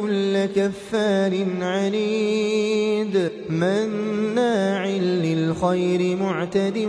كل كفار عنيد مناع للخير معتد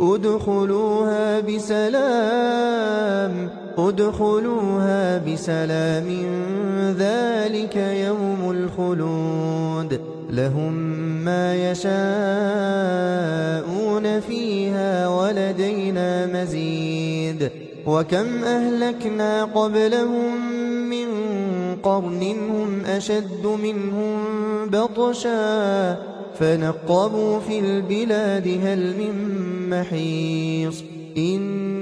ادخلوها بسلام ادخلوها بسلام. ذلك يوم الخلود. لهم ما يشاءون فيها ولدينا مزيد. وكم أهلكنا قبلهم قرن هم أشد منهم بطشا فنقبوا في البلاد هل من محيص إن